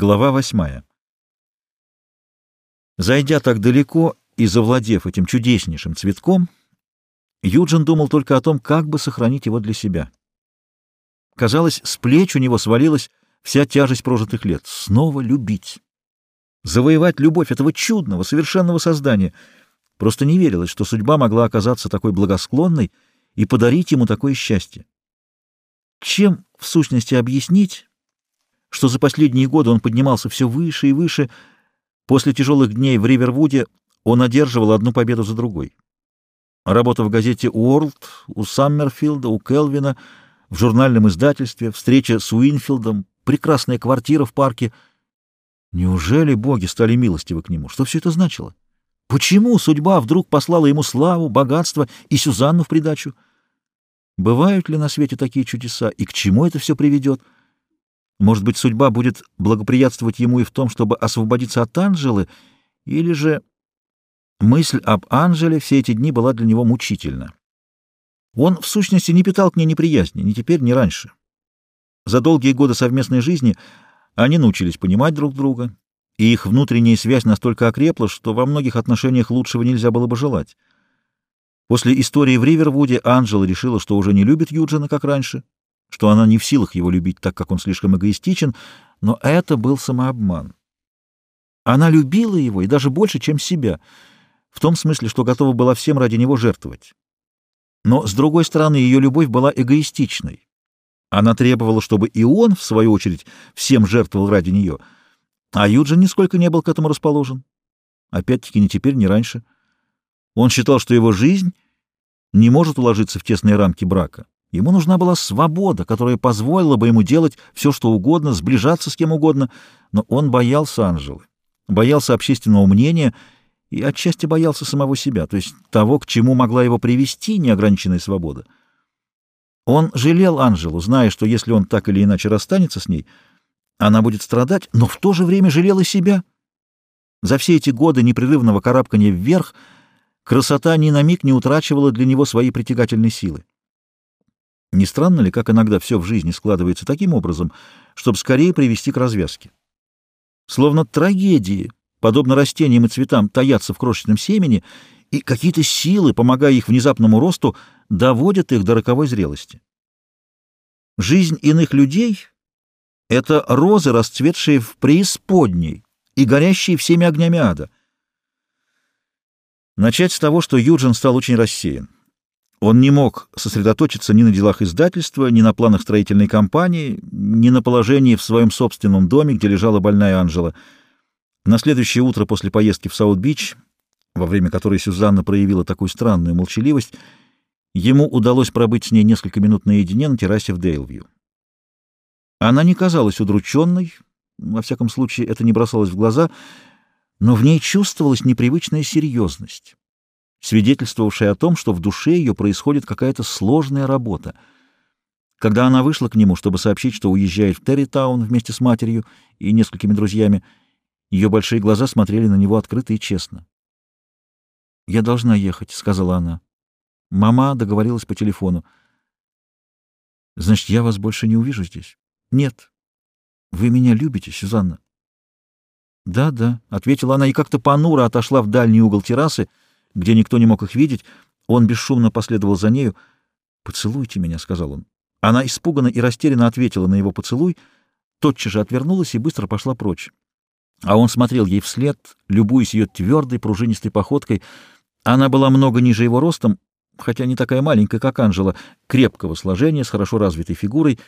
Глава восьмая. Зайдя так далеко и завладев этим чудеснейшим цветком, Юджин думал только о том, как бы сохранить его для себя. Казалось, с плеч у него свалилась вся тяжесть прожитых лет. Снова любить. Завоевать любовь этого чудного, совершенного создания. Просто не верилось, что судьба могла оказаться такой благосклонной и подарить ему такое счастье. Чем, в сущности, объяснить что за последние годы он поднимался все выше и выше. После тяжелых дней в Ривервуде он одерживал одну победу за другой. Работа в газете «Уорлд», у Саммерфилда, у Келвина, в журнальном издательстве, встреча с Уинфилдом, прекрасная квартира в парке. Неужели боги стали милостивы к нему? Что все это значило? Почему судьба вдруг послала ему славу, богатство и Сюзанну в придачу? Бывают ли на свете такие чудеса, и к чему это все приведет? — может быть, судьба будет благоприятствовать ему и в том, чтобы освободиться от Анжелы, или же мысль об Анжеле все эти дни была для него мучительна. Он, в сущности, не питал к ней неприязни, ни теперь, ни раньше. За долгие годы совместной жизни они научились понимать друг друга, и их внутренняя связь настолько окрепла, что во многих отношениях лучшего нельзя было бы желать. После истории в Ривервуде Анжела решила, что уже не любит Юджина, как раньше, что она не в силах его любить, так как он слишком эгоистичен, но это был самообман. Она любила его и даже больше, чем себя, в том смысле, что готова была всем ради него жертвовать. Но, с другой стороны, ее любовь была эгоистичной. Она требовала, чтобы и он, в свою очередь, всем жертвовал ради нее, а Юджин нисколько не был к этому расположен. Опять-таки, не теперь, не раньше. Он считал, что его жизнь не может уложиться в тесные рамки брака. Ему нужна была свобода, которая позволила бы ему делать все, что угодно, сближаться с кем угодно, но он боялся Анжелы, боялся общественного мнения и отчасти боялся самого себя, то есть того, к чему могла его привести неограниченная свобода. Он жалел Анжелу, зная, что если он так или иначе расстанется с ней, она будет страдать, но в то же время жалел и себя. За все эти годы непрерывного карабкания вверх красота ни на миг не утрачивала для него своей притягательной силы. Не странно ли, как иногда все в жизни складывается таким образом, чтобы скорее привести к развязке? Словно трагедии, подобно растениям и цветам, таятся в крошечном семени, и какие-то силы, помогая их внезапному росту, доводят их до роковой зрелости. Жизнь иных людей — это розы, расцветшие в преисподней и горящие всеми огнями ада. Начать с того, что Юджин стал очень рассеян. Он не мог сосредоточиться ни на делах издательства, ни на планах строительной компании, ни на положении в своем собственном доме, где лежала больная Анжела. На следующее утро после поездки в Саут-Бич, во время которой Сюзанна проявила такую странную молчаливость, ему удалось пробыть с ней несколько минут наедине на террасе в Дейлвью. Она не казалась удрученной, во всяком случае это не бросалось в глаза, но в ней чувствовалась непривычная серьезность свидетельствовавшая о том, что в душе ее происходит какая-то сложная работа. Когда она вышла к нему, чтобы сообщить, что уезжает в Территаун вместе с матерью и несколькими друзьями, ее большие глаза смотрели на него открыто и честно. «Я должна ехать», — сказала она. Мама договорилась по телефону. «Значит, я вас больше не увижу здесь?» «Нет». «Вы меня любите, Сюзанна?» «Да, да», — ответила она и как-то понуро отошла в дальний угол террасы, — где никто не мог их видеть. Он бесшумно последовал за нею. «Поцелуйте меня», — сказал он. Она испуганно и растерянно ответила на его поцелуй, тотчас же отвернулась и быстро пошла прочь. А он смотрел ей вслед, любуясь ее твердой пружинистой походкой. Она была много ниже его ростом, хотя не такая маленькая, как Анжела, крепкого сложения, с хорошо развитой фигурой,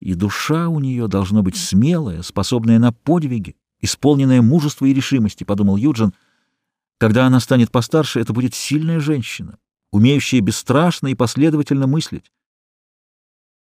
и душа у нее должна быть смелая, способная на подвиги, исполненная мужества и решимости, — подумал Юджин, — когда она станет постарше, это будет сильная женщина, умеющая бесстрашно и последовательно мыслить.